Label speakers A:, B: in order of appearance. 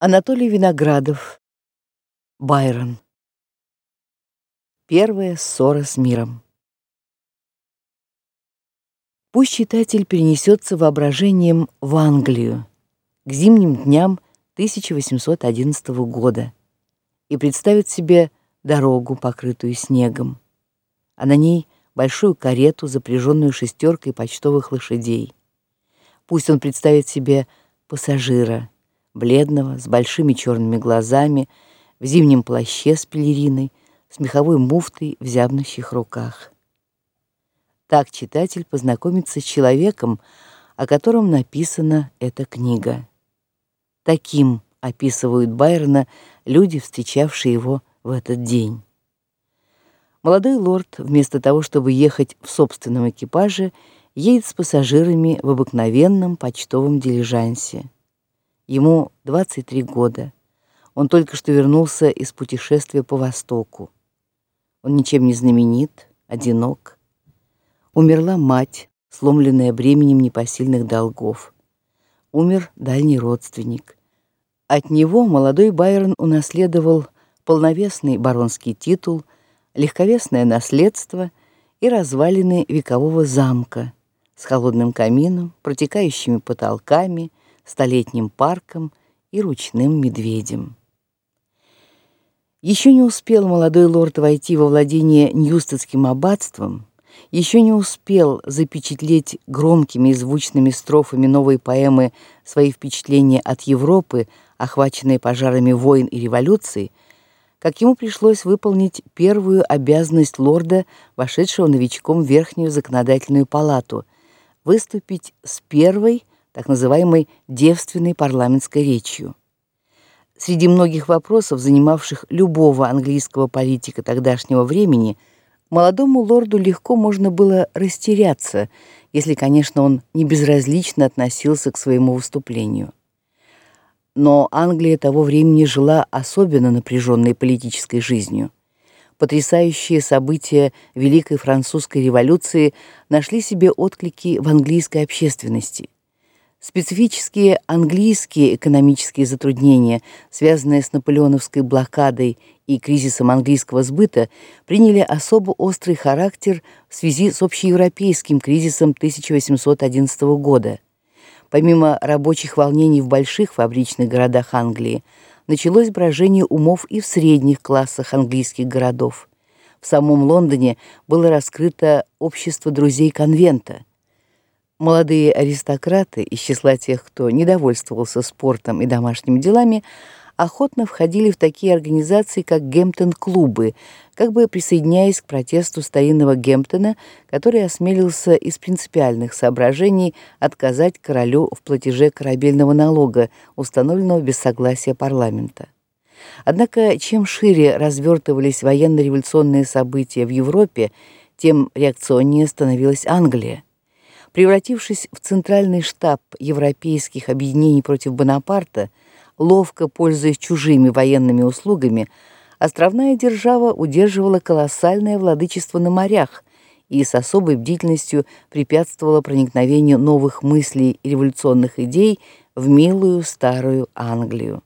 A: Анатолий Виноградов. Байрон. Первая ссора с миром. Пусть читатель перенесется воображением в Англию к зимним дням 1811 года и представит себе дорогу, покрытую снегом, а на ней большую карету, запряженную шестеркой почтовых лошадей. Пусть он представит себе пассажира бледного, с большими черными глазами, в зимнем плаще с пелериной, с меховой муфтой в зябнущих руках. Так читатель познакомится с человеком, о котором написана эта книга. Таким описывают Байрона люди, встречавшие его в этот день. Молодой лорд, вместо того, чтобы ехать в собственном экипаже, едет с пассажирами в обыкновенном почтовом дилижансе. Ему 23 года. Он только что вернулся из путешествия по Востоку. Он ничем не знаменит, одинок. Умерла мать, сломленная бременем непосильных долгов. Умер дальний родственник. От него молодой Байрон унаследовал полновесный баронский титул, легковесное наследство и развалины векового замка с холодным камином, протекающими потолками столетним парком и ручным медведем. Еще не успел молодой лорд войти во владение Ньюстедским аббатством, еще не успел запечатлеть громкими и звучными строфами новой поэмы свои впечатления от Европы, охваченной пожарами войн и революций, как ему пришлось выполнить первую обязанность лорда, вошедшего новичком в верхнюю законодательную палату, выступить с первой так называемой девственной парламентской речью. Среди многих вопросов, занимавших любого английского политика тогдашнего времени, молодому лорду легко можно было растеряться, если, конечно, он не безразлично относился к своему выступлению. Но Англия того времени жила особенно напряженной политической жизнью. Потрясающие события Великой французской революции нашли себе отклики в английской общественности. Специфические английские экономические затруднения, связанные с наполеоновской блокадой и кризисом английского сбыта, приняли особо острый характер в связи с общеевропейским кризисом 1811 года. Помимо рабочих волнений в больших фабричных городах Англии, началось брожение умов и в средних классах английских городов. В самом Лондоне было раскрыто общество друзей конвента – Молодые аристократы из числа тех, кто недовольствовался спортом и домашними делами, охотно входили в такие организации, как Гемптон-клубы, как бы присоединяясь к протесту старинного Гемптона, который осмелился из принципиальных соображений отказать королю в платеже корабельного налога, установленного без согласия парламента. Однако, чем шире развертывались военно-революционные события в Европе, тем реакционнее становилась Англия превратившись в центральный штаб европейских объединений против Бонапарта, ловко пользуясь чужими военными услугами, островная держава удерживала колоссальное владычество на морях и с особой бдительностью препятствовала проникновению новых мыслей и революционных идей в милую старую Англию.